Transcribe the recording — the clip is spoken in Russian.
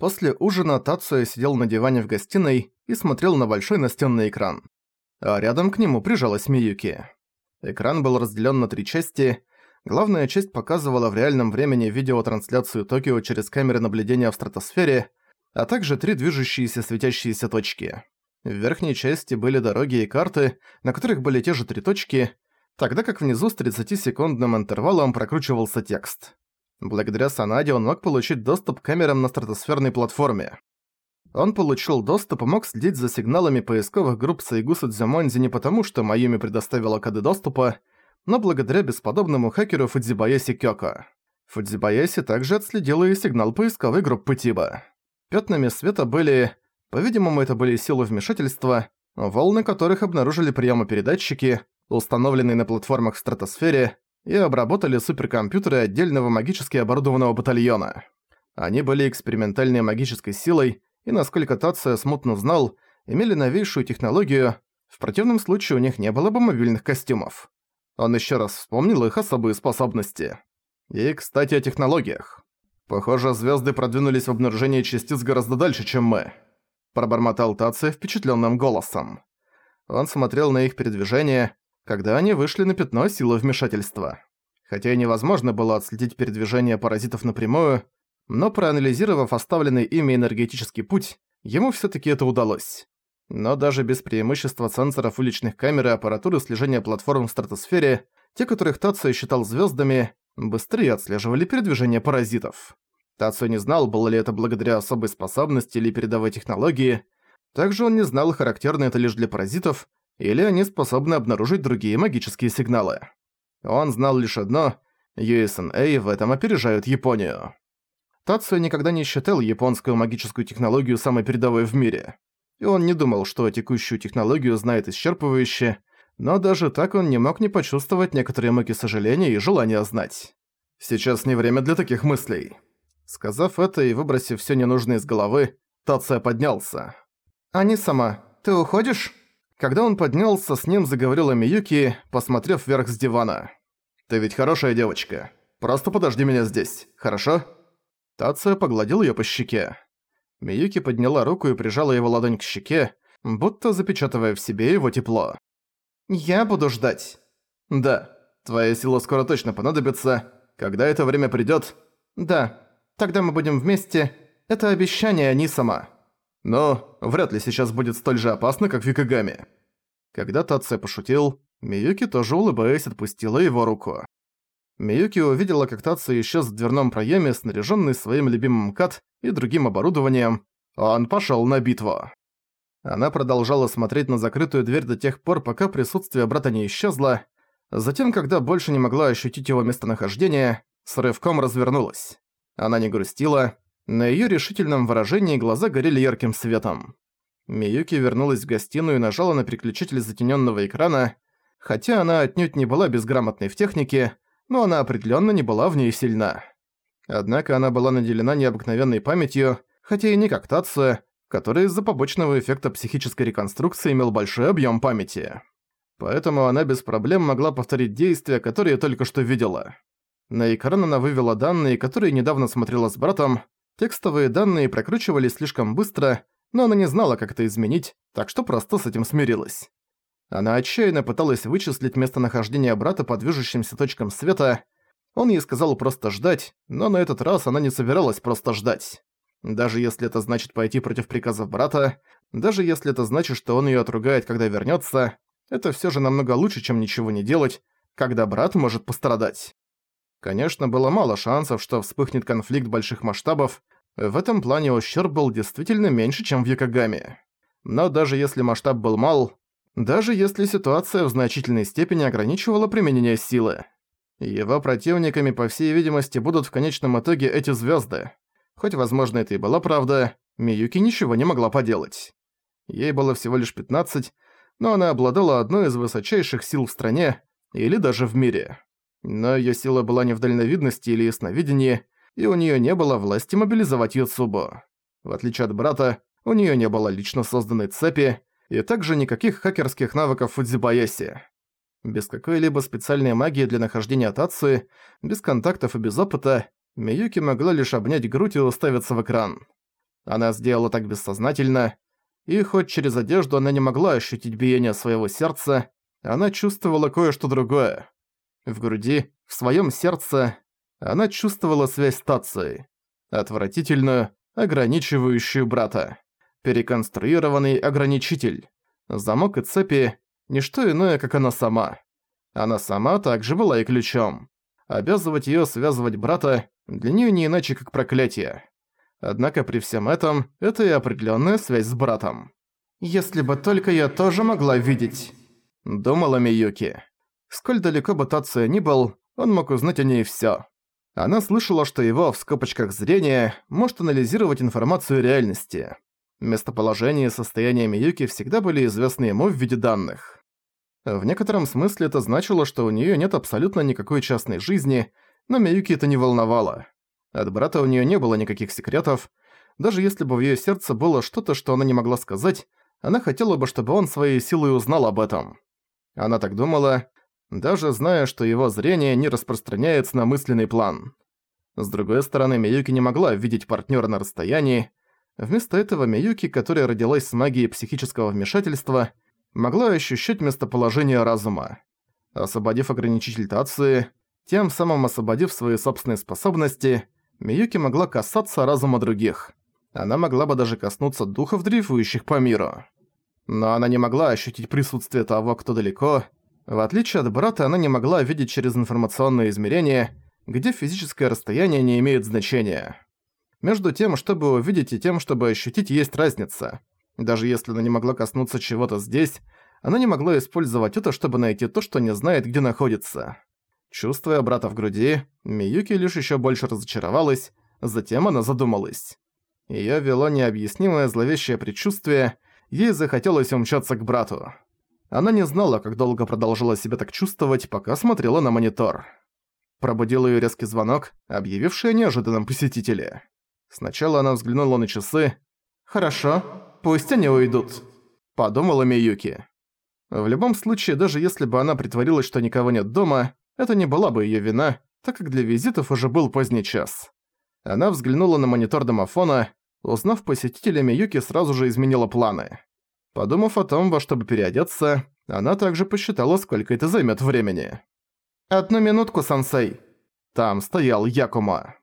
После ужина Тацуя сидел на диване в гостиной и смотрел на большой настенный экран. А рядом к нему прижалась Миюки. Экран был разделен на три части. Главная часть показывала в реальном времени видеотрансляцию Токио через камеры наблюдения в стратосфере, а также три движущиеся светящиеся точки. В верхней части были дороги и карты, на которых были те же три точки, тогда как внизу с 30-секундным интервалом прокручивался текст. Благодаря Санаде он мог получить доступ к камерам на стратосферной платформе. Он получил доступ и мог следить за сигналами поисковых групп Сайгусу Дзюмонзи не потому, что Майюми предоставила коды доступа, но благодаря бесподобному хакеру Фудзибаяси Кёко. Фудзибаяси также отследила и сигнал поисковой группы Тиба. Пятнами света были... По-видимому, это были силы вмешательства, волны которых обнаружили приемопередатчики, установленные на платформах в стратосфере, и обработали суперкомпьютеры отдельного магически оборудованного батальона. Они были экспериментальной магической силой, и, насколько Тация смутно знал, имели новейшую технологию, в противном случае у них не было бы мобильных костюмов. Он еще раз вспомнил их особые способности. И, кстати, о технологиях. Похоже, звезды продвинулись в обнаружении частиц гораздо дальше, чем мы. Пробормотал Тация впечатленным голосом. Он смотрел на их передвижение, когда они вышли на пятно силы вмешательства. Хотя и невозможно было отследить передвижение паразитов напрямую, но проанализировав оставленный ими энергетический путь, ему всё-таки это удалось. Но даже без преимущества сенсоров уличных камер и аппаратуры слежения платформ в стратосфере, те, которых Тацио считал звёздами, быстрее отслеживали передвижение паразитов. Тацио не знал, было ли это благодаря особой способности или передовой технологии, также он не знал, характерно это лишь для паразитов, или они способны обнаружить другие магические сигналы. Он знал лишь одно – USNA в этом опережают Японию. Тацуя никогда не считал японскую магическую технологию самой передовой в мире. И он не думал, что текущую технологию знает исчерпывающе, но даже так он не мог не почувствовать некоторые муки сожаления и желания знать. Сейчас не время для таких мыслей. Сказав это и выбросив все ненужное из головы, Тация поднялся. «Ани сама, ты уходишь?» Когда он поднялся, с ним заговорила Миюки, посмотрев вверх с дивана. «Ты ведь хорошая девочка. Просто подожди меня здесь, хорошо?» Тация погладил её по щеке. Миюки подняла руку и прижала его ладонь к щеке, будто запечатывая в себе его тепло. «Я буду ждать». «Да, твоя сила скоро точно понадобится. Когда это время придёт?» «Да, тогда мы будем вместе. Это обещание, а не сама». Но вряд ли сейчас будет столь же опасно, как в Викагаме. Когда Тация пошутил, Миюки тоже улыбаясь отпустила его руку. Миюки увидела, как Тация исчез в дверном проеме, снаряженный своим любимым кат и другим оборудованием. Он пошел на битву. Она продолжала смотреть на закрытую дверь до тех пор, пока присутствие брата не исчезло. Затем, когда больше не могла ощутить его местонахождение, с рывком развернулась. Она не грустила, на её решительном выражении глаза горели ярким светом. Миюки вернулась в гостиную и нажала на переключатель затенённого экрана. Хотя она отнюдь не была безграмотной в технике, но она определённо не была в ней сильна. Однако она была наделена необыкновенной памятью, хотя и не как Тация, который из-за побочного эффекта психической реконструкции имел большой объём памяти. Поэтому она без проблем могла повторить действия, которые только что видела. На экран она вывела данные, которые недавно смотрела с братом, Текстовые данные прокручивались слишком быстро, но она не знала, как это изменить, так что просто с этим смирилась. Она отчаянно пыталась вычислить местонахождение брата по движущимся точкам света. Он ей сказал просто ждать, но на этот раз она не собиралась просто ждать. Даже если это значит пойти против приказов брата, даже если это значит, что он её отругает, когда вернётся, это всё же намного лучше, чем ничего не делать, когда брат может пострадать. Конечно, было мало шансов, что вспыхнет конфликт больших масштабов, в этом плане ущерб был действительно меньше, чем в Якогаме. Но даже если масштаб был мал, даже если ситуация в значительной степени ограничивала применение силы, его противниками, по всей видимости, будут в конечном итоге эти звезды. Хоть, возможно, это и была правда, Миюки ничего не могла поделать. Ей было всего лишь 15, но она обладала одной из высочайших сил в стране, или даже в мире. Но её сила была не в дальновидности или ясновидении, и у неё не было власти мобилизовать Юцубо. В отличие от брата, у неё не было лично созданной цепи, и также никаких хакерских навыков Фудзибаяси. Без какой-либо специальной магии для нахождения Тацуи, без контактов и без опыта, Миюки могла лишь обнять грудь и уставиться в экран. Она сделала так бессознательно, и хоть через одежду она не могла ощутить биение своего сердца, она чувствовала кое-что другое. В груди, в своем сердце, она чувствовала связь с Тацией. Отвратительную, ограничивающую брата. Переконструированный ограничитель. Замок и цепи – ничто иное, как она сама. Она сама также была и ключом. Обязывать её связывать брата для неё не иначе, как проклятие. Однако при всем этом, это и определённая связь с братом. «Если бы только я тоже могла видеть», – думала Миюки. Сколь далеко бы Тация ни был, он мог узнать о ней всё. Она слышала, что его, в скобочках зрения, может анализировать информацию реальности. Местоположение и состояние Миюки всегда были известны ему в виде данных. В некотором смысле это значило, что у неё нет абсолютно никакой частной жизни, но Миюки это не волновало. От брата у неё не было никаких секретов. Даже если бы в её сердце было что-то, что она не могла сказать, она хотела бы, чтобы он своей силой узнал об этом. Она так думала, даже зная, что его зрение не распространяется на мысленный план. С другой стороны, Миюки не могла видеть партнёра на расстоянии, Вместо этого Миюки, которая родилась с магией психического вмешательства, могла ощущать местоположение разума. Освободив ограничитель Тации, тем самым освободив свои собственные способности, Миюки могла касаться разума других. Она могла бы даже коснуться духов, дрейфующих по миру. Но она не могла ощутить присутствие того, кто далеко. В отличие от брата, она не могла видеть через информационные измерения, где физическое расстояние не имеет значения. Между тем, чтобы увидеть, и тем, чтобы ощутить, есть разница. Даже если она не могла коснуться чего-то здесь, она не могла использовать это, чтобы найти то, что не знает, где находится. Чувствуя брата в груди, Миюки лишь еще больше разочаровалась, затем она задумалась. Её вело необъяснимое зловещее предчувствие, ей захотелось умчаться к брату. Она не знала, как долго продолжала себя так чувствовать, пока смотрела на монитор. Пробудил её резкий звонок, объявивший о неожиданном посетителе. Сначала она взглянула на часы. «Хорошо, пусть они уйдут», – подумала Миюки. В любом случае, даже если бы она притворилась, что никого нет дома, это не была бы её вина, так как для визитов уже был поздний час. Она взглянула на монитор домофона, узнав посетителя Миюки сразу же изменила планы. Подумав о том, во что бы переодеться, она также посчитала, сколько это займет времени. «Одну минутку, сансей». Там стоял Якума.